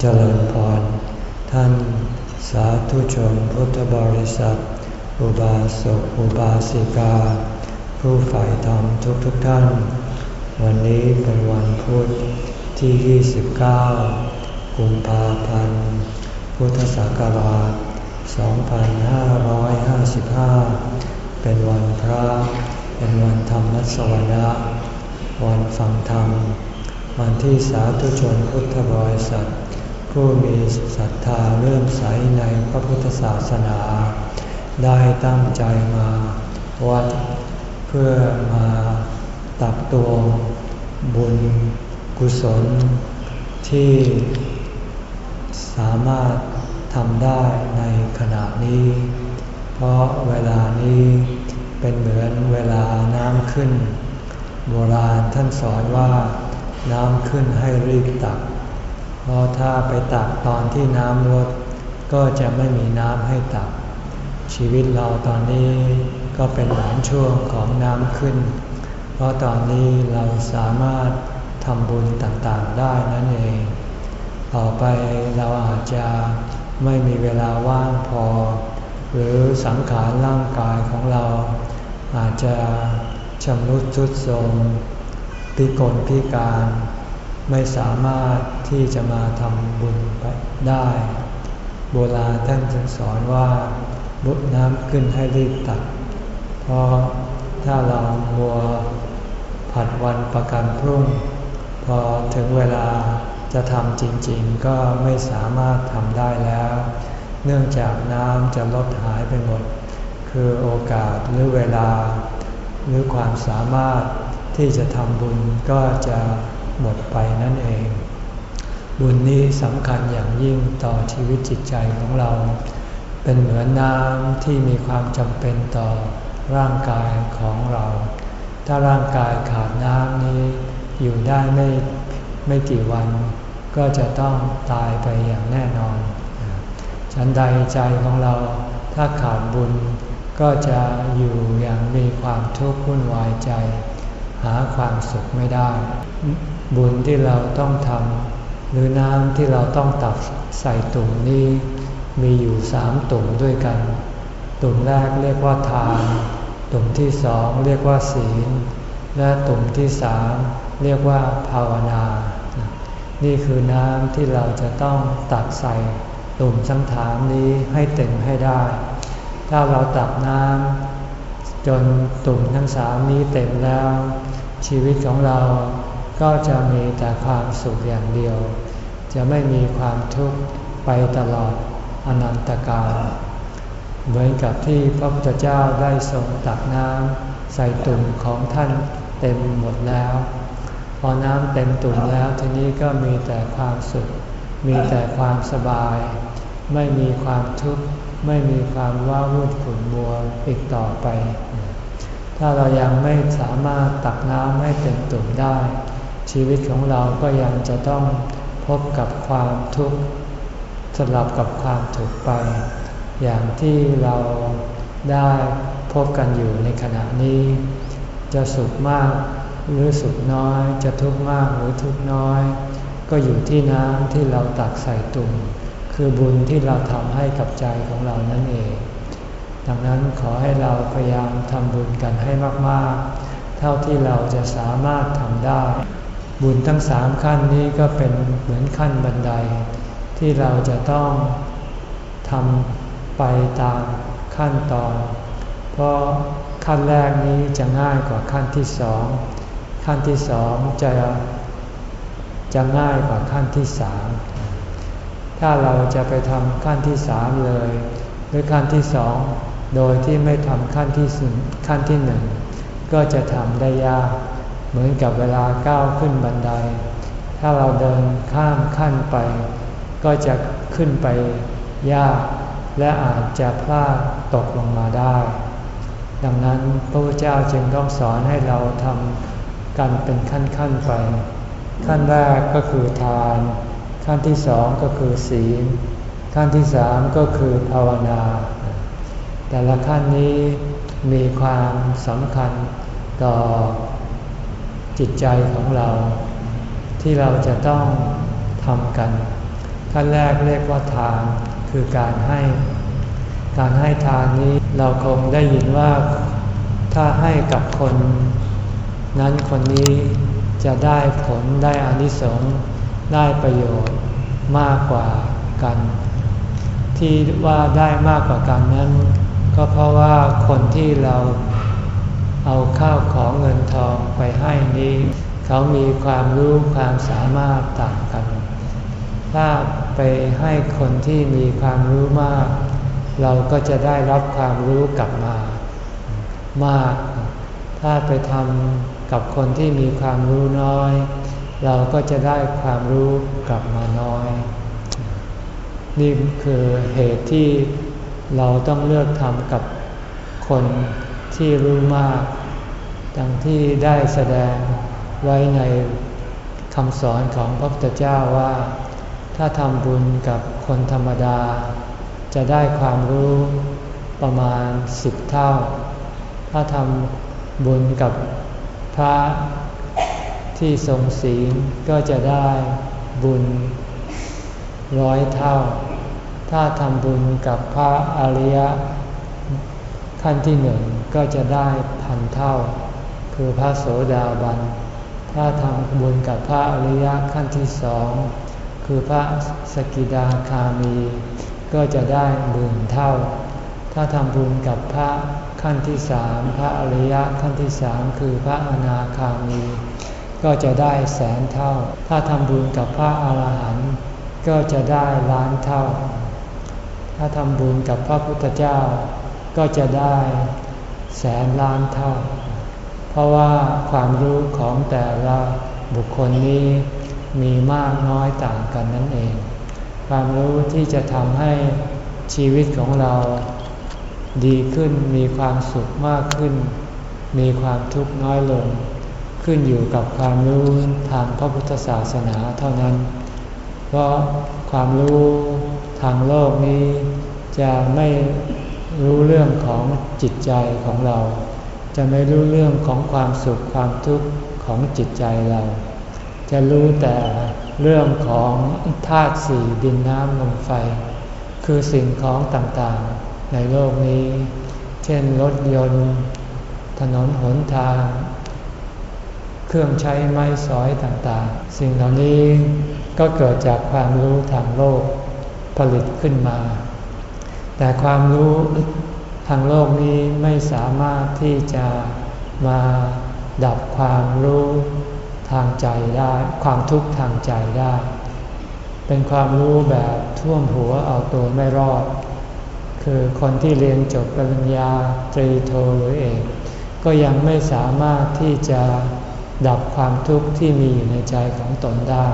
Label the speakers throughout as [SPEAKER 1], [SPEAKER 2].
[SPEAKER 1] เจริญพร ท่านสาธุชนพุทธบริษัท อุบาสกอุบาสิกา ผู้ฝ่ายธรรมทุกทุกท่าน วันนี้เป็นวันพุธที่ 29 กุมภาพันธ์ พุทธศักราช 2555 เป็นวันพระ เป็นวันธรรมสวนะวันฟังธรรมวันที่สาธุชนพุทธบริษัท ผู้มีศรัทธาเริ่มใสในพระพุทธศาสนา ได้ตั้งใจมาวัดเพื่อมาตักตวงบุญกุศลที่สามารถทำได้ในขณะนี้ เพราะเวลานี้เป็นเหมือนเวลาน้ำขึ้น โบราณท่านสอนว่าน้ำขึ้นให้รีบตัก เพราะถ้าไปตักตอนที่น้ำลดก็จะไม่มีน้ำให้ตัก ชีวิตเราตอนนี้ก็เป็นเหมือนช่วงของน้ำขึ้น เพราะตอนนี้เราสามารถทำบุญต่างๆได้นั่นเอง ต่อไปเราอาจจะไม่มีเวลาว่างพอ หรือสังขารร่างกายของเรา อาจจะชำรุดทรุดโทรมพิกลพิการ ไม่สามารถที่จะมาทำบุญไปได้ โบราณท่านจึงสอนว่า บุญน้ำขึ้นให้รีบตัก เพราะถ้าเรามัวผัดวันประกันพรุ่ง พอถึงเวลาจะทำจริงๆ ก็ไม่สามารถทำได้แล้ว เนื่องจากน้ำจะลดหายไปหมด คือโอกาสหรือเวลา หรือความสามารถที่จะทำบุญก็จะ หมดไปนั่นเอง บุญนี้สำคัญอย่างยิ่งต่อชีวิตจิตใจของเรา เป็นเหมือนน้ำที่มีความจำเป็นต่อร่างกายของเรา ถ้าร่างกายขาดน้ำนี้ อยู่ได้ไม่ไม่กี่วัน ก็จะต้องตายไปอย่างแน่นอน ฉันใดใจของเราถ้าขาดบุญก็จะอยู่อย่างมีความทุกข์วุ่นวายใจ หาความสุขไม่ได้ บุญที่เราต้องทำหรือน้ำที่เราต้องตักใส่ตุ่มนี้มีอยู่สามตุ่มด้วยกัน ตุ่มแรกเรียกว่าทาน ตุ่มที่สองเรียกว่าศีล และตุ่มที่สามเรียกว่าภาวนา นี่คือน้ำที่เราจะต้องตักใส่ตุ่มสังถามนี้ให้เต็มให้ได้ ถ้าเราตักน้ำจนตุ่มทั้งสามนี้เต็มแล้ว ชีวิตของเรา ก็จะมีแต่ความสุขอย่างเดียว จะไม่มีความทุกข์ไปตลอดอนันตกาลเหมือนกับที่พระพุทธเจ้าได้ทรงตักน้ำใส่ตุ่มของท่านเต็มหมดแล้ว พอน้ำเต็มตุ่มแล้วทีนี้ก็มีแต่ความสุข มีแต่ความสบาย ไม่มีความทุกข์ไม่มีความว้าวุ่นขุ่นมัวอีกต่อไป ถ้าเรายังไม่สามารถตักน้ำให้เต็มตุ่มได้ ชีวิตของเราก็ยังจะต้องพบกับความทุกข์สลับกับความถูกไป อย่างที่เราได้พบกันอยู่ในขณะนี้ จะสุขมากหรือสุขน้อย จะทุกข์มากหรือทุกข์น้อย ก็อยู่ที่น้ำที่เราตักใส่ตุ่มคือบุญที่เราทำให้กับใจของเรานั่นเอง ดังนั้นขอให้เราพยายามทำบุญกันให้มาก ๆ เท่าที่เราจะสามารถทำได้ บุญทั้งสามขั้นนี้ก็เป็นเหมือนขั้นบันได ที่เราจะต้องทำไปตามขั้นตอน เพราะขั้นแรกนี้จะง่ายกว่าขั้นที่สอง ขั้นที่สองจะจะง่ายกว่าขั้นที่สาม ถ้าเราจะไปทำขั้นที่สามเลย หรือขั้นที่สองโดยที่ไม่ทำขั้นที่ขั้นที่หนึ่งก็จะทำได้ยาก เหมือนกับเวลาก้าวขึ้นบันได ถ้าเราเดินข้ามขั้นไป ก็จะขึ้นไปยาก และอาจจะพลาดตกลงมาได้ ดังนั้นพระพุทธเจ้าจึงต้องสอนให้เราทำกันเป็นขั้นๆไป ขั้นแรกก็คือทาน ขั้นที่สองก็คือศีล ขั้นที่สามก็คือภาวนา แต่ละขั้นนี้มีความสำคัญต่อ จิตใจของเรา ที่เราจะต้องทำกัน ขั้นแรกเรียกว่าทานคือการให้ การให้ทานนี้เราคงได้ยินว่าถ้าให้กับคน นั้นคนนี้จะได้ผลได้อานิสงส์ได้ประโยชน์มากกว่ากัน ที่ว่าได้มากกว่ากันนั้น ก็เพราะว่าคนที่เรา เอาข้าวของเงินทองไปให้นี้ เขามีความรู้ความสามารถต่างกัน ถ้าไปให้คนที่มีความรู้มาก เราก็จะได้รับความรู้กลับมามาก ถ้าไปทำกับคนที่มีความรู้น้อย เราก็จะได้ความรู้กลับมาน้อย นี่คือเหตุที่เราต้องเลือกทำกับคน ที่รู้มาก ดังที่ได้แสดงไว้ในคำสอนของพระพุทธเจ้าว่า ถ้าทำบุญกับคนธรรมดา จะได้ความรู้ประมาณสิบเท่า ถ้าทำบุญกับพระที่ทรงศีลก็จะได้บุญร้อยเท่า ถ้าทำบุญกับพระอริยะ ขั้นที่หนึ่งก็จะได้พันเท่า คือพระโสดาบัน ถ้าทำบุญกับพระอริยขั้นที่สองคือพระสกิดาคามี ก็จะได้หมื่นเท่า ถ้าทำบุญกับพระขั้นที่สามพระอริยขั้นที่สามคือพระอนาคามี ก็จะได้แสนเท่า ถ้าทำบุญกับพระอาหารหันต์ก็จะได้ล้านเท่า ถ้าทำบุญกับพระพุทธเจ้า ก็จะได้แสนล้านเท่า เพราะว่าความรู้ของแต่ละบุคคลนี้มีมากน้อยต่างกันนั่นเอง ความรู้ที่จะทำให้ชีวิตของเราดีขึ้นมีความสุขมากขึ้น มีความทุกข์น้อยลง ขึ้นอยู่กับความรู้ทางพระพุทธศาสนาเท่านั้น เพราะความรู้ทางโลกนี้จะไม่ รู้เรื่องของจิตใจของเรา จะไม่รู้เรื่องของความสุขความทุกข์ของจิตใจเรา จะรู้แต่เรื่องของธาตุสี่ดินน้ำลมไฟ คือสิ่งของต่างๆ ในโลกนี้ เช่นรถยนต์ ถนนหนทาง เครื่องใช้ไม้สอยต่างๆ สิ่งเหล่านี้ก็เกิดจากความรู้ทางโลกผลิตขึ้นมา แต่ความรู้ทางโลกนี้ไม่สามารถที่จะมาดับความรู้ทางใจได้ ความทุกข์ทางใจได้ เป็นความรู้แบบท่วมหัวเอาตัวไม่รอด คือคนที่เรียนจบปริญญาตรีโทหรือเอกก็ยังไม่สามารถที่จะดับความทุกข์ที่มีอยู่ในใจของตนได้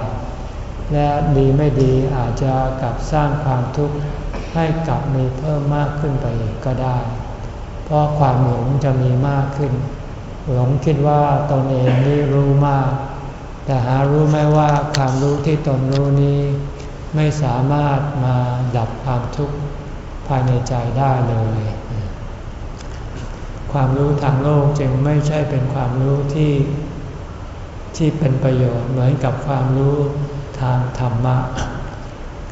[SPEAKER 1] และดีไม่ดีอาจจะกลับสร้างความทุกข์ ให้กลับมีเพิ่มมากขึ้นไปอีกก็ได้ เพราะความหลงจะมีมากขึ้น หลงคิดว่าตนเองนี่รู้มาก แต่หารู้ไหมว่าความรู้ที่ตนรู้นี้ ไม่สามารถมาดับความทุกข์ภายในใจได้เลย ความรู้ทางโลกจึงไม่ใช่เป็นความรู้ที่ที่เป็นประโยชน์เหมือนกับความรู้ทางธรรมะ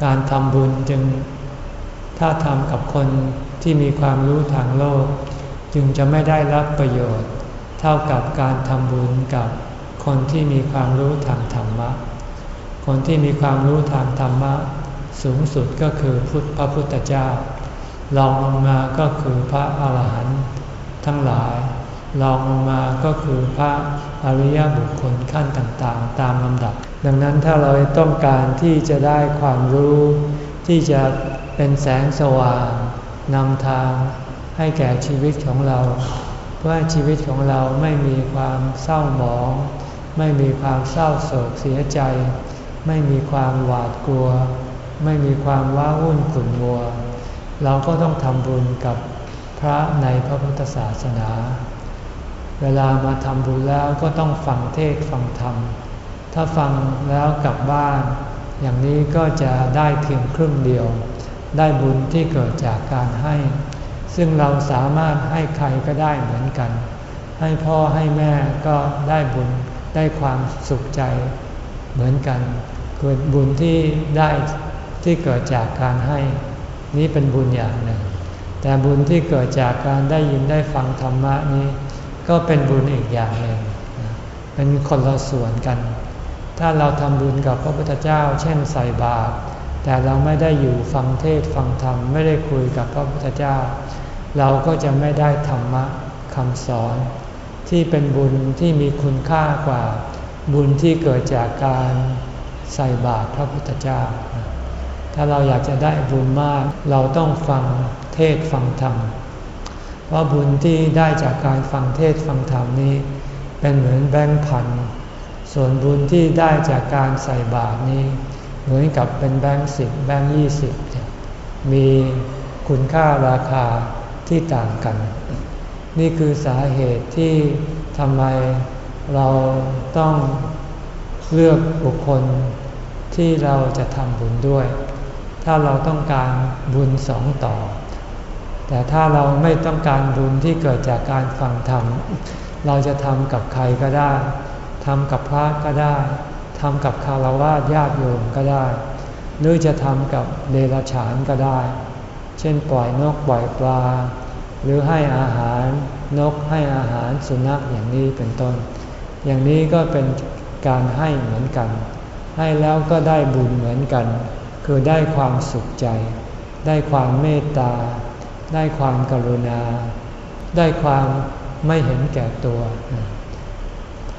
[SPEAKER 1] การทำบุญจึง ถ้าทำกับคนที่มีความรู้ทางโลก จึงจะไม่ได้รับประโยชน์ เท่ากับการทำบุญกับคนที่มีความรู้ทางธรรมะ คนที่มีความรู้ทางธรรมะ สูงสุดก็คือพุทธพระพุทธเจ้าลองลงมาก็คือพระอาหารหันต์ทั้งหลายลองลงมาก็คือพระอริยบุคคลขั้นต่างๆ ตามลำดับ ดังนั้นถ้าเราต้องการที่จะได้ความรู้ ที่จะ เป็นแสงสว่างนำทางให้แก่ชีวิตของเรา เพื่อให้ชีวิตของเราไม่มีความเศร้าหมอง ไม่มีความเศร้าโศกเสียใจ ไม่มีความหวาดกลัว ไม่มีความว้าวุ่นขุ่นมัว เราก็ต้องทำบุญกับพระในพระพุทธศาสนา เวลามาทำบุญแล้วก็ต้องฟังเทศฟังธรรม ถ้าฟังแล้วกลับบ้าน อย่างนี้ก็จะได้เพียงครึ่งเดียว ได้บุญที่เกิดจากการให้ ซึ่งเราสามารถให้ใครก็ได้เหมือนกัน ให้พ่อให้แม่ก็ได้บุญได้ความสุขใจเหมือนกันคือบุญที่ได้ที่เกิดจากการให้ นี้เป็นบุญอย่างหนึ่ง แต่บุญที่เกิดจากการได้ยินได้ฟังธรรมะนี้ ก็เป็นบุญอีกอย่างหนึ่งเป็นคนละส่วนกัน ถ้าเราทำบุญกับพระพุทธเจ้า เช่นใส่บาตร แต่เราไม่ได้อยู่ฟังเทศฟังธรรมไม่ได้คุยกับพระพุทธเจ้า เราก็จะไม่ได้ธรรมะคำสอน ที่เป็นบุญที่มีคุณค่ากว่า บุญที่เกิดจากการใส่บาตรพระพุทธเจ้า ถ้าเราอยากจะได้บุญมากเราต้องฟังเทศฟังธรรมเพราะบุญที่ได้จากการฟังเทศฟังธรรมนี้ เป็นเหมือนแบงค์พันส่วนบุญที่ได้จากการใส่บาตรนี้ เหมือนกับเป็นแบงค์สิบแบงค์ยี่สิบมีคุณค่าราคาที่ต่างกัน นี่คือสาเหตุที่ทำไมเราต้องเลือกบุคคลที่เราจะทำบุญด้วย ถ้าเราต้องการบุญสองต่อ แต่ถ้าเราไม่ต้องการบุญที่เกิดจากการฟังธรรม เราจะทำกับใครก็ได้ทำกับพระก็ได้ ทำกับคารวะญาติโยมก็ได้ หรือจะทำกับเดรัจฉานก็ได้ เช่นปล่อยนกปล่อยปลา หรือให้อาหารนกให้อาหารสุนัขอย่างนี้เป็นต้น อย่างนี้ก็เป็นการให้เหมือนกัน ให้แล้วก็ได้บุญเหมือนกัน คือได้ความสุขใจ ได้ความเมตตา ได้ความกรุณา ได้ความไม่เห็นแก่ตัว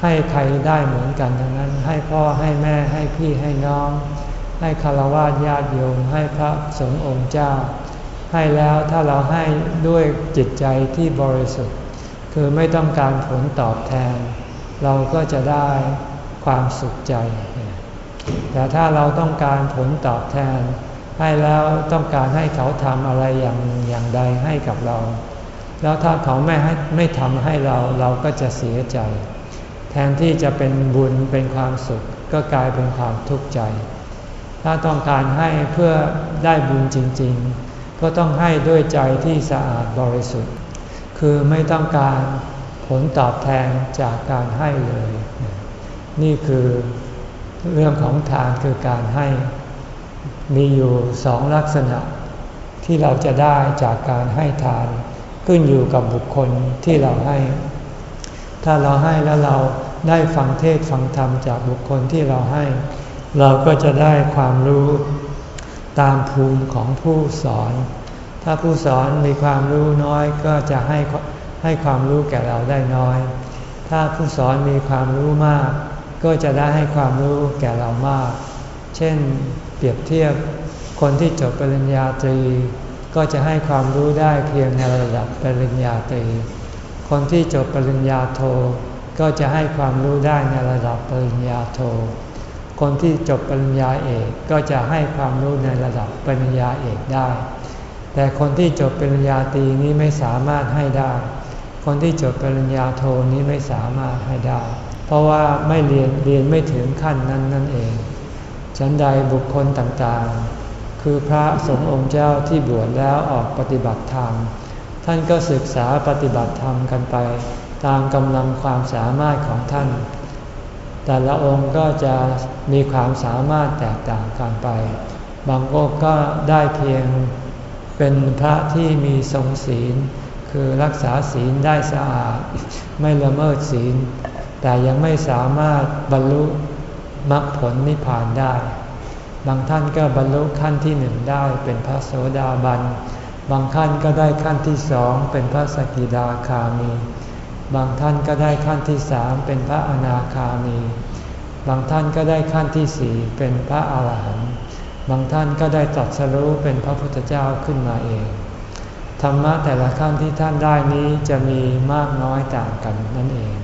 [SPEAKER 1] ให้ใครได้เหมือนกันทั้งนั้น ให้พ่อให้แม่ให้พี่ให้น้อง ให้คารวะญาติโยมให้พระสงฆ์องค์เจ้า ให้แล้วถ้าเราให้ด้วยจิตใจที่บริสุทธิ์ คือไม่ต้องการผลตอบแทน เราก็จะได้ความสุขใจ แต่ถ้าเราต้องการผลตอบแทน ให้แล้วต้องการให้เขาทำอะไรอย่างอย่างใดให้กับเรา แล้วถ้าเขาไม่ให้ไม่ทำให้เราเราก็จะเสียใจ แทนที่จะเป็นบุญเป็นความสุขก็กลายเป็นความทุกข์ใจ ถ้าต้องการให้เพื่อได้บุญจริง ๆ ก็ต้องให้ด้วยใจที่สะอาดบริสุทธิ์ คือไม่ต้องการผลตอบแทนจากการให้เลย นี่คือเรื่องของทานคือการให้มีอยู่สองลักษณะ ที่เราจะได้จากการให้ทาน ขึ้นอยู่กับบุคคลที่เราให้ ถ้าเราให้แล้วเรา ได้ฟังเทศฟังธรรมจากบุคคลที่เราให้ เราก็จะได้ความรู้ตามภูมิของผู้สอน ถ้าผู้สอนมีความรู้น้อยก็จะให้ให้ความรู้แก่เราได้น้อย ถ้าผู้สอนมีความรู้มาก ก็จะได้ให้ความรู้แก่เรามาก เช่น เปรียบเทียบคนที่จบปริญญาตรี ก็จะให้ความรู้ได้เพียงในระดับปริญญาตรี คนที่จบปริญญาโท ก็จะให้ความรู้ได้ในระดับปริญญาโท คนที่จบปริญญาเอกก็จะให้ความรู้ในระดับปริญญาเอกได้ แต่คนที่จบปริญญาตรีนี้ไม่สามารถให้ได้ คนที่จบปริญญาโทนี้ไม่สามารถให้ได้ เพราะว่าไม่เรียนเรียนไม่ถึงขั้นนั้นนั่นเอง ฉันใดบุคคลต่างๆ คือพระสงฆ์องค์เจ้าที่บวชแล้วออกปฏิบัติธรรม ท่านก็ศึกษาปฏิบัติธรรมกันไป ตามกำลังความสามารถของท่าน แต่ละองค์ก็จะมีความสามารถแตกต่างกันไป บางองค์ก็ได้เพียงเป็นพระที่มีทรงศีล คือรักษาศีลได้สะอาดไม่ละเมิดศีล แต่ยังไม่สามารถบรรลุมรรคผลนิพพานได้ บางท่านก็บรรลุขั้นที่หนึ่งได้เป็นพระโสดาบัน บางท่านก็ได้ขั้นที่สองเป็นพระสกิดาคามี บางท่านก็ได้ขั้นที่สามเป็นพระอนาคามี บางท่านก็ได้ขั้นที่สี่เป็นพระอาหารหันต์ บางท่านก็ได้ตรัสรู้เป็นพระพุทธเจ้าขึ้นมาเอง ธรรมะแต่ละขั้นที่ท่านได้นี้จะมีมากน้อยต่างกันนั่นเอง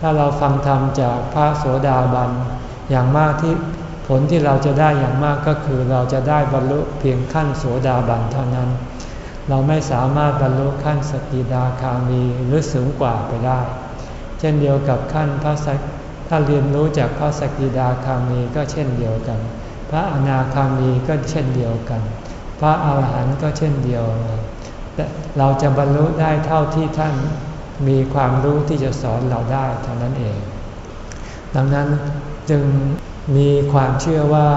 [SPEAKER 1] ถ้าเราฟังธรรมจากพระโสดาบันอย่างมากที่ผลที่เราจะได้อย่างมากก็คือเราจะได้บรรลุเพียงขั้นโสดาบันเท่านั้น เราไม่สามารถบรรลุขั้นสกิดาคามีหรือสูงกว่าไปได้ เช่นเดียวกับขั้นพระสักถ้าเรียนรู้จากพระสกิดาคามีก็เช่นเดียวกัน พระอนาคามีก็เช่นเดียวกัน พระอาหารหันต์ก็เช่นเดียวแต่เราจะบรรลุได้เท่าที่ท่านมีความรู้ที่จะสอนเราได้เท่านั้นเอง ดังนั้นจึงมีความเชื่อว่า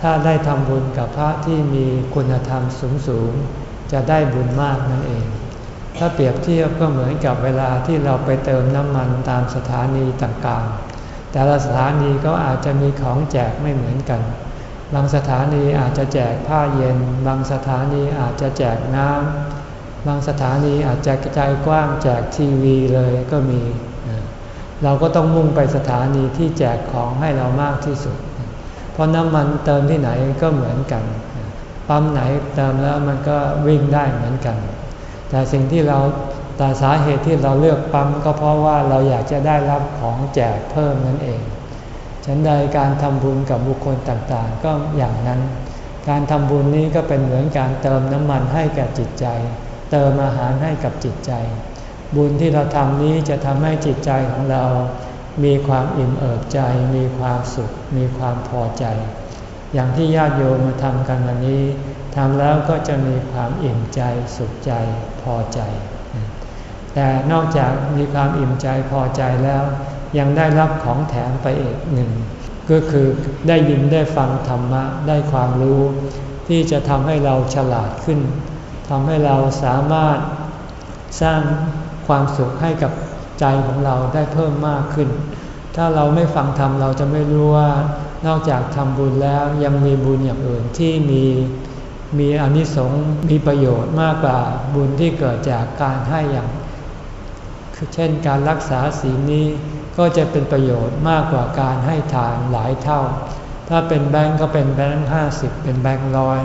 [SPEAKER 1] ถ้าได้ทำบุญกับพระที่มีคุณธรรมสูงสูง จะได้บุญมากนั่นเอง ถ้าเปรียบเทียบก็เหมือนกับเวลาที่เราไปเติมน้ำมันตามสถานีต่างๆ แต่ละสถานีก็อาจจะมีของแจกไม่เหมือนกัน บางสถานีอาจจะแจกผ้าเย็น บางสถานีอาจจะแจกน้ำ บางสถานีอาจจะกระจายกว้างแจกทีวีเลยก็มี เราก็ต้องมุ่งไปสถานีที่แจกของให้เรามากที่สุด เพราะน้ำมันเติมที่ไหนก็เหมือนกัน ปั๊มไหนเติมแล้วมันก็วิ่งได้เหมือนกัน แต่สิ่งที่เราแต่สาเหตุที่เราเลือกปั๊มก็เพราะว่าเราอยากจะได้รับของแจกเพิ่มนั่นเอง ฉันใดการทำบุญกับบุคคลต่างๆ ก็อย่างนั้น การทำบุญนี้ก็เป็นเหมือนการเติมน้ำมันให้กับจิตใจ เติมอาหารให้กับจิตใจ บุญที่เราทำนี้จะทำให้จิตใจของเรา มีความอิ่มเอิบใจ มีความสุข มีความพอใจ อย่างที่ญาติโยมมาทำกันวันนี้ทำแล้วก็จะมีความอิ่มใจสุขใจพอใจ แต่นอกจากมีความอิ่มใจพอใจแล้ว ยังได้รับของแถมไปอีกหนึ่ง ก็คือได้ยินได้ฟังธรรมะได้ความรู้ ที่จะทำให้เราฉลาดขึ้นทำให้เราสามารถสร้างความสุขให้กับใจของเราได้เพิ่มมากขึ้น ถ้าเราไม่ฟังธรรมเราจะไม่รู้ว่า นอกจากทำบุญแล้วยังมีบุญอย่างอื่นที่มีมีอนิสงส์มีประโยชน์มากกว่าบุญที่เกิดจากการให้อย่างเช่นการรักษาศีลนี้ก็จะเป็นประโยชน์มากกว่าการให้ทานหลายเท่า ถ้าเป็นแบงก์ก็เป็นแบงก์ห้าสิบเป็นแบงก์ร้อย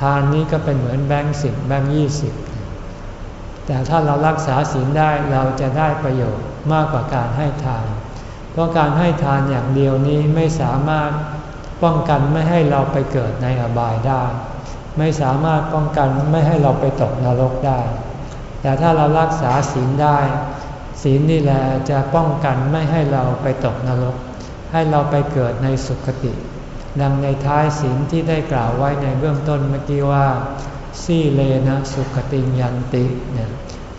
[SPEAKER 1] ทานนี้ก็เป็นเหมือนแบงก์สิบแบงก์ยี่สิบแต่ถ้าเรารักษาศีลได้เราจะได้ประโยชน์มากกว่าการให้ทาน เพราะการให้ทานอย่างเดียวนี้ไม่สามารถป้องกันไม่ให้เราไปเกิดในอบายได้ ไม่สามารถป้องกันไม่ให้เราไปตกนรกได้ แต่ถ้าเรารักษาศีลได้ ศีลนี่แหละจะป้องกันไม่ให้เราไปตกนรก ให้เราไปเกิดในสุคติ ดังในท้ายศีลที่ได้กล่าวไว้ในเบื้องต้นเมื่อกี้ว่าสีเลนะสุขติยันติเนี่ย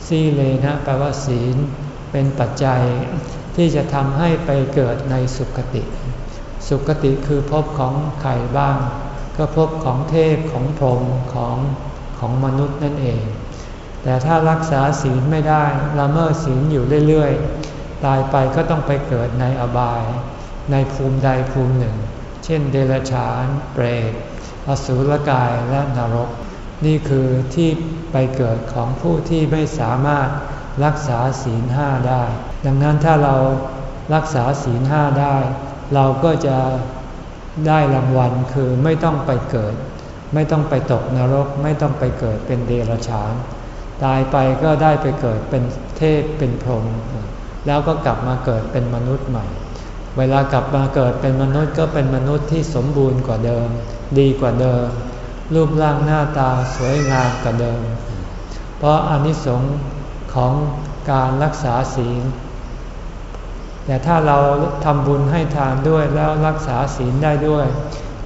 [SPEAKER 1] สีเลนะแปลว่าศีลเป็นปัจจัย ที่จะทำให้ไปเกิดในสุคติ สุคติคือภพของใครบ้าง ก็ภพของเทพของพรหมของของมนุษย์นั่นเอง แต่ถ้ารักษาศีลไม่ได้ละเมิดศีลอยู่เรื่อยๆ ตายไปก็ต้องไปเกิดในอบาย ในภูมิใดภูมิหนึ่ง เช่นเดรัจฉาน เปรตอสุรกายและนรก นี่คือที่ไปเกิดของผู้ที่ไม่สามารถรักษาศีลห้าได้ ดังนั้นถ้าเรารักษาศีลห้าได้ เราก็จะได้รางวัลคือไม่ต้องไปเกิด ไม่ต้องไปตกนรก ไม่ต้องไปเกิดเป็นเดรัจฉาน ตายไปก็ได้ไปเกิดเป็นเทพเป็นพรหมแล้วก็กลับมาเกิดเป็นมนุษย์ใหม่ เวลากลับมาเกิดเป็นมนุษย์ก็เป็นมนุษย์ที่สมบูรณ์กว่าเดิม ดีกว่าเดิม รูปร่างหน้าตาสวยงามกว่าเดิม เพราะอานิสงส์ของการรักษาศีล แต่ถ้าเราทำบุญให้ทานด้วยแล้วรักษาศีลได้ด้วย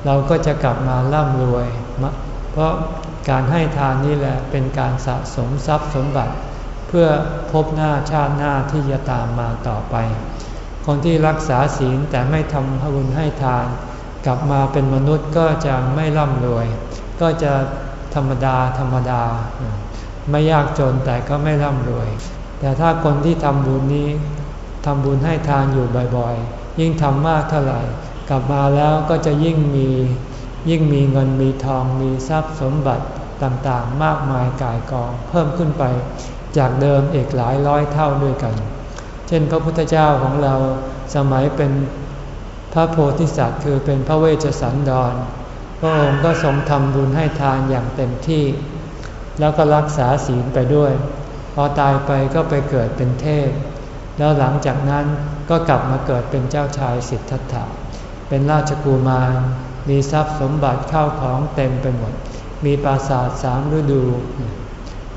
[SPEAKER 1] เราก็จะกลับมาร่ำรวย เพราะการให้ทานนี่แหละเป็นการสะสมทรัพย์สมบัติ เพื่อพบหน้าชาติหน้าที่จะตามมาต่อไป คนที่รักษาศีลแต่ไม่ทำบุญให้ทาน กลับมาเป็นมนุษย์ก็จะไม่ร่ำรวย ก็จะธรรมดาธรรมดา ไม่ยากจนแต่ก็ไม่ร่ำรวย แต่ถ้าคนที่ทำบุญนี้ ทำบุญให้ทานอยู่บ่อยๆ ยิ่งทำมากเท่าไหร่ กลับมาแล้วก็จะยิ่งมียิ่งมีเงินมีทองมีทรัพย์สมบัติต่างๆ มากมายกายกองเพิ่มขึ้นไป จากเดิมอีกหลายร้อยเท่าด้วยกัน เช่นพระพุทธเจ้าของเราสมัยเป็นพระโพธิสัตว์คือเป็นพระเวชสันดร พระองค์ก็ทรงทำบุญให้ทานอย่างเต็มที่ แล้วก็รักษาศีลไปด้วย พอตายไปก็ไปเกิดเป็นเทพ แล้วหลังจากนั้นก็กลับมาเกิดเป็นเจ้าชายสิทธัตถะ เป็นราชกุมาร มีทรัพย์สมบัติเข้าของเต็มไปหมด มีปราสาทสามฤดู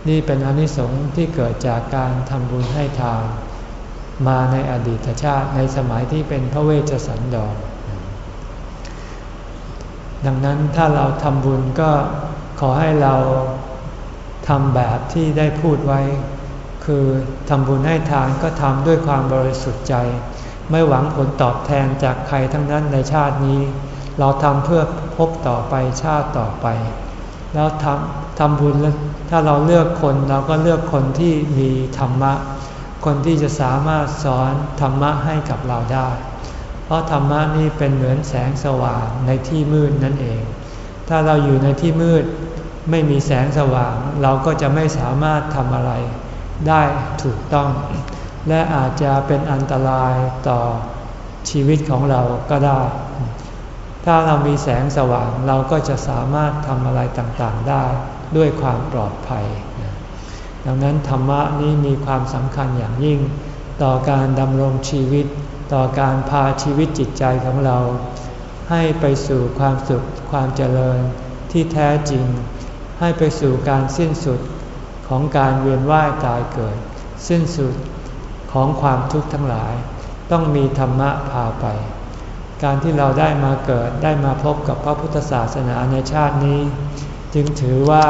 [SPEAKER 1] นี่เป็นอนิสงส์ที่เกิดจากการทำบุญให้ทาน มาในอดีตชาติในสมัยที่เป็นพระเวชสันดร ดังนั้นถ้าเราทำบุญก็ขอให้เราทำแบบที่ได้พูดไว้ คือทำบุญให้ทานก็ทำด้วยความบริสุทธิ์ใจ ไม่หวังผลตอบแทนจากใครทั้งนั้นในชาตินี้ เราทำเพื่อผพต่อไปชาติต่อไป แล้วทำทำบุญถ้าเราเลือกคนเราก็เลือกคนที่มีธรรมะ คนที่จะสามารถสอนธรรมะให้กับเราได้ เพราะธรรมะนี่เป็นเหมือนแสงสว่างในที่มืดนั่นเอง ถ้าเราอยู่ในที่มืดไม่มีแสงสว่าง เราก็จะไม่สามารถทำอะไร ได้ถูกต้อง และอาจจะเป็นอันตรายต่อชีวิตของเราก็ได้ ถ้าเรามีแสงสว่างเราก็จะสามารถทำอะไรต่างๆได้ด้วยความปลอดภัย ดังนั้นธรรมะนี้มีความสำคัญอย่างยิ่ง ต่อการดำรงชีวิต ต่อการพาชีวิตจิตใจของเรา ให้ไปสู่ความสุขความเจริญที่แท้จริง ให้ไปสู่การสิ้นสุด ของการเวียนว่ายตายเกิด สิ้นสุดของความทุกข์ทั้งหลาย ต้องมีธรรมะพาไป การที่เราได้มาเกิดได้มาพบกับพระพุทธศาสนาในชาตินี้ จึงถือว่า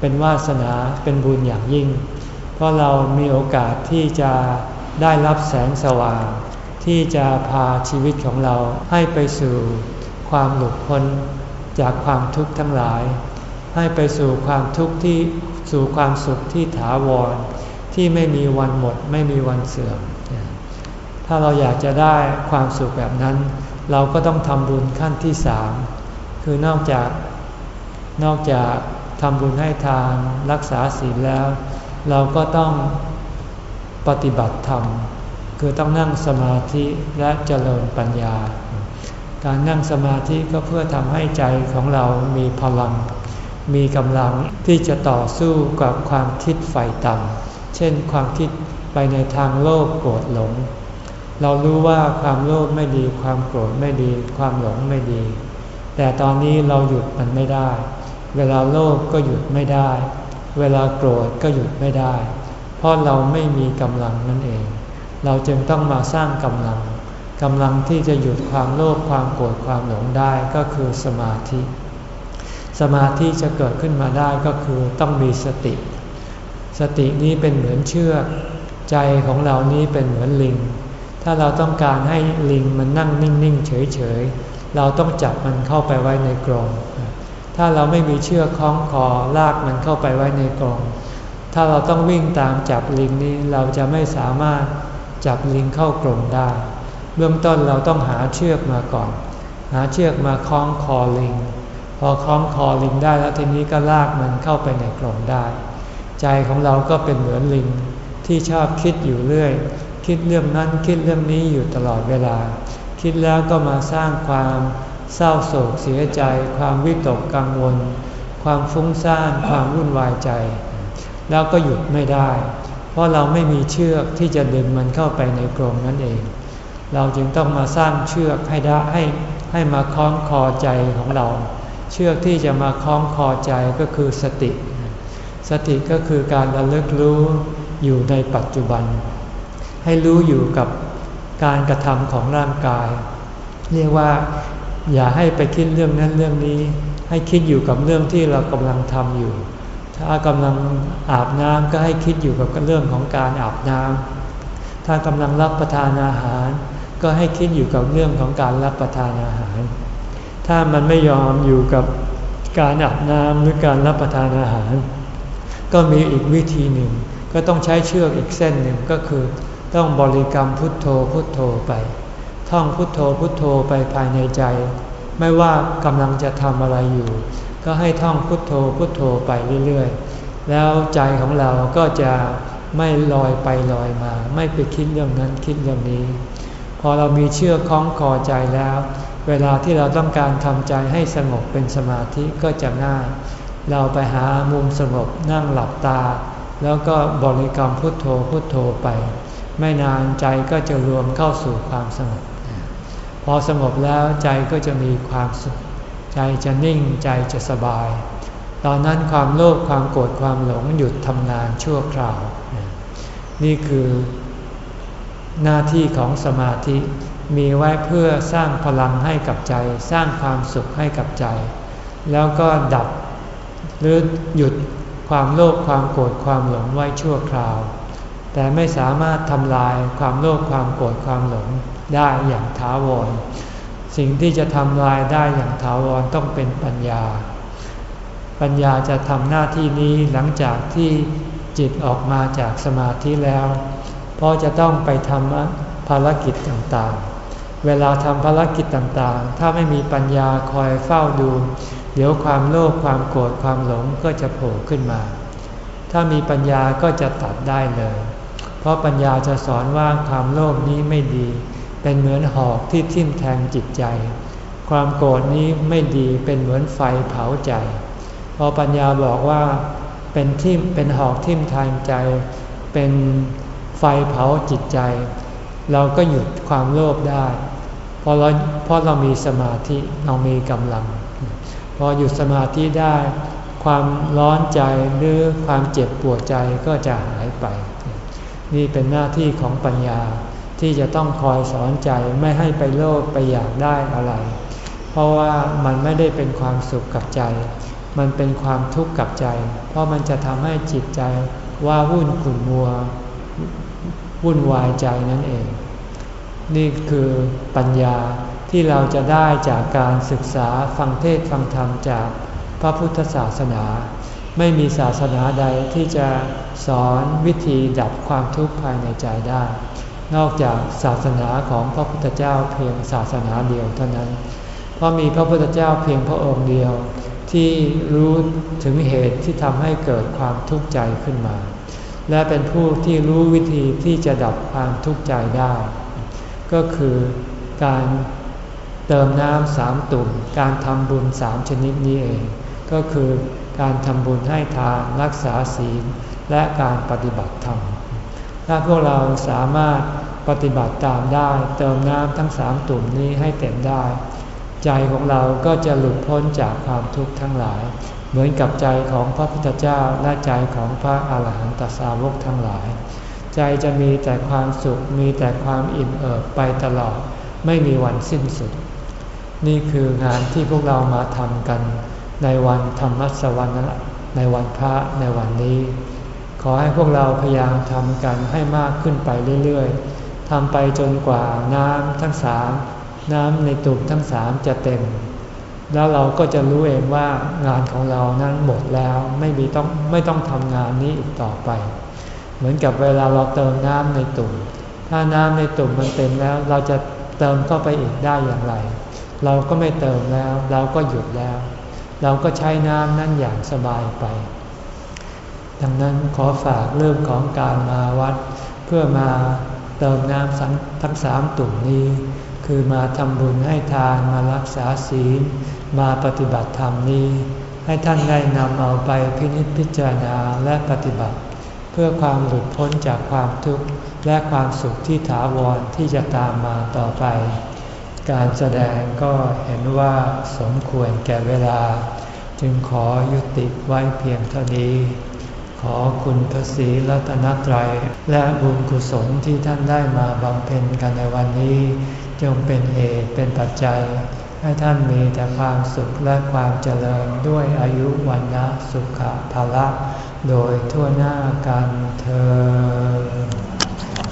[SPEAKER 1] เป็นวาสนาเป็นบุญอย่างยิ่ง เพราะเรามีโอกาสที่จะได้รับแสงสว่าง ที่จะพาชีวิตของเราให้ไปสู่ความหลุดพ้นจากความทุกข์ทั้งหลาย ให้ไปสู่ความทุกข์ที่ สู่ความสุขที่ถาวร ที่ไม่มีวันหมด ไม่มีวันเสื่อม ถ้าเราอยากจะได้ความสุขแบบนั้น เราก็ต้องทำบุญขั้นที่สามคือนอกจากนอกจากทำบุญให้ทานรักษาศีลแล้ว เราก็ต้องปฏิบัติธรรม คือต้องนั่งสมาธิและเจริญปัญญา การนั่งสมาธิก็เพื่อทำให้ใจของเรามีพลัง มีกำลังที่จะต่อสู้กับความคิดไฟต่ำเช่นความคิดไปในทางโลภโกรธหลง เรารู้ว่าความโลภไม่ดีความโกรธไม่ดี ความหลงไม่ดี แต่ตอนนี้เราหยุดมันไม่ได้ เวลาโลภก็หยุดไม่ได้ เวลาโกรธก็หยุดไม่ได้ เพราะเราไม่มีกำลังนั่นเอง เราจึงต้องมาสร้างกำลังกำลังที่จะหยุดความโลภความโกรธความหลงได้ก็คือสมาธิ สมาธิจะเกิดขึ้นมาได้ก็คือต้องมีสติ สตินี้เป็นเหมือนเชือก ใจของเรานี้เป็นเหมือนลิง ถ้าเราต้องการให้ลิงมันนั่งนิ่ง ๆ เฉย ๆ เราต้องจับมันเข้าไปไว้ในกรงถ้าเราไม่มีเชือกคล้องคอลากมันเข้าไปไว้ในกรงถ้าเราต้องวิ่งตามจับลิงนี้เราจะไม่สามารถจับลิงเข้ากรงได้ เบื้องต้นเราต้องหาเชือกมาก่อน หาเชือกมาคล้องคอลิง อคล้องคอลิงได้แล้วทีนี้ก็ลากมันเข้าไปในกรงได้ ใจของเราก็เป็นเหมือนลิงที่ชอบคิดอยู่เรื่อย คิดเรื่องนั้นคิดเรื่องนี้อยู่ตลอดเวลา คิดแล้วก็มาสร้างความเศร้าโศกเสียใจ ความวิตกกังวล ความฟุ้งซ่านความวุ่นวายใจ แล้วก็หยุดไม่ได้ เพราะเราไม่มีเชือกที่จะดึงมันเข้าไปในกรงนั่นเอง เราจึงต้องมาสร้างเชือกให้ได้ให้ให้มาคล้องคอใจของเรา เชือกที่จะมาคล้องคอใจก็คือสติ สติก็คือการระลึกรู้อยู่ในปัจจุบัน ให้รู้อยู่กับการกระทำของร่างกาย เรียกว่าอย่าให้ไปคิดเรื่องนั้นเรื่องนี้ ให้คิดอยู่กับเรื่องที่เรากำลังทำอยู่ ถ้ากำลังอาบน้ำก็ให้คิดอยู่กับเรื่องของการอาบน้ำถ้ากำลังรับประทานอาหาร ก็ให้คิดอยู่กับเรื่องของการรับประทานอาหาร ถ้ามันไม่ยอมอยู่กับการอาบน้ำหรือการรับประทานอาหาร ก็มีอีกวิธีหนึ่ง ก็ต้องใช้เชือกอีกเส้นหนึ่งก็คือ ต้องบริกรรมพุทโธพุทโธไป ท่องพุทโธพุทโธไปภายในใจ ไม่ว่ากำลังจะทำอะไรอยู่ ก็ให้ท่องพุทโธพุทโธไปเรื่อยๆ แล้วใจของเราก็จะไม่ลอยไปลอยมา ไม่ไปคิดเรื่องนั้นคิดเรื่องนี้ พอเรามีเชือกคล้องคอใจแล้ว เวลาที่เราต้องการทำใจให้สงบเป็นสมาธิก็จะง่าย เราไปหามุมสงบนั่งหลับตา แล้วก็บริกรรมพุทโธพุทโธไป ไม่นานใจก็จะรวมเข้าสู่ความสงบ พอสงบแล้วใจก็จะมีความสุข ใจจะนิ่งใจจะสบาย ตอนนั้นความโลภความโกรธความหลงหยุดทำงานชั่วคราว นี่คือหน้าที่ของสมาธิ มีไว้เพื่อสร้างพลังให้กับใจ สร้างความสุขให้กับใจ แล้วก็ดับหรือหยุดความโลภความโกรธความหลงไว้ชั่วคราว แต่ไม่สามารถทำลายความโลภความโกรธความหลงได้อย่างท้าวร สิ่งที่จะทำลายได้อย่างถาวรต้องเป็นปัญญา ปัญญาจะทำหน้าที่นี้หลังจากที่จิตออกมาจากสมาธิแล้ว เพราะจะต้องไปทำภารกิจต่างๆ เวลาทำภารกิจต่างๆ ถ้าไม่มีปัญญาคอยเฝ้าดู เดี๋ยวความโลภความโกรธความหลงก็จะโผล่ขึ้นมา ถ้ามีปัญญาก็จะตัดได้เลย เพราะปัญญาจะสอนว่าความโลภนี้ไม่ดี เป็นเหมือนหอกที่ทิ่มแทงจิตใจ ความโกรธนี้ไม่ดีเป็นเหมือนไฟเผาใจ พอปัญญาบอกว่าเป็นทิ่มเป็นหอกทิ่มแทงใจ เป็นไฟเผาจิตใจ เราก็หยุดความโลภได้ เพราะเราเพราะเรามีสมาธิเรามีกำลัง พอหยุดสมาธิได้ ความร้อนใจหรือความเจ็บปวดใจก็จะหายไป นี่เป็นหน้าที่ของปัญญาที่จะต้องคอยสอนใจไม่ให้ไปโลภไปอยากได้อะไร เพราะว่ามันไม่ได้เป็นความสุขกับใจ มันเป็นความทุกข์กับใจ เพราะมันจะทำให้จิตใจว่าวุ่นขุ่นมัว วุ่นวายใจนั่นเอง นี่คือปัญญาที่เราจะได้จากการศึกษาฟังเทศฟังธรรมจากพระพุทธศาสนา ไม่มีศาสนาใดที่จะสอนวิธีดับความทุกข์ภายในใจได้ นอกจากศาสนาของพระพุทธเจ้าเพียงศาสนาเดียวเท่านั้น เพราะมีพระพุทธเจ้าเพียงพระองค์เดียวที่รู้ถึงเหตุที่ทำให้เกิดความทุกข์ใจขึ้นมา และเป็นผู้ที่รู้วิธีที่จะดับความทุกข์ใจได้ ก็คือการเติมน้ำสามตุ่ม การทำบุญสามชนิดนี้เอง ก็คือการทำบุญให้ทานรักษาศีลและการปฏิบัติธรรม ถ้าพวกเราสามารถปฏิบัติตามได้ เติมน้ำทั้งสามตุ่มนี้ให้เต็มได้ ใจของเราก็จะหลุดพ้นจากความทุกข์ทั้งหลาย เหมือนกับใจของพระพุทธเจ้าและใจของพระอาหารหันตสาวกทั้งหลาย ใจจะมีแต่ความสุขมีแต่ความอิ่มเอิบไปตลอด ไม่มีวันสิ้นสุด นี่คืองานที่พวกเรามาทำกัน ในวันธรรมสวรรค์ในวันพระในวันนี้ ขอให้พวกเราพยายามทำกันให้มากขึ้นไปเรื่อยๆทำไปจนกว่าน้ำทั้งสามน้ำในตุ่มทั้งสามจะเต็ม แล้วเราก็จะรู้เองว่างานของเรานั้นหมดแล้วไม่มีต้องไม่ต้องทำงานนี้อีกต่อไป มือนกับเวลาเราเติมน้ำในตุ่ม ถ้าน้ำในตุ่มมันเต็มแล้ว เราจะเติมเข้าไปอีกได้อย่างไร เราก็ไม่เติมแล้ว เราก็หยุดแล้ว เราก็ใช้น้ำนั้นอย่างสบายไป ดังนั้นขอฝากเรื่องของการมาวัด เพื่อมาเติมน้ำทั้งสามตุ่มนี้ คือมาทำบุญให้ทานมารักษาศีล มาปฏิบัติธรรมนี้ ให้ท่านได้นำเอาไปพินิจพิจารณาและปฏิบัติ เพื่อความหลุดพ้นจากความทุกข์และความสุขที่ถาวรที่จะตามมาต่อไป การแสดงก็เห็นว่าสมควรแก่เวลา จึงขอยุติไว้เพียงเท่านี้ ขอคุณพระศรีรัตนตรัย และบุญกุศลที่ท่านได้มาบำเพ็ญกันในวันนี้ จงเป็นเหตุเป็นปัจจัย ให้ท่านมีแต่ความสุขและความเจริญด้วยอายุวันนะสุขภาละ โดยทั่วหน้ากันเธอ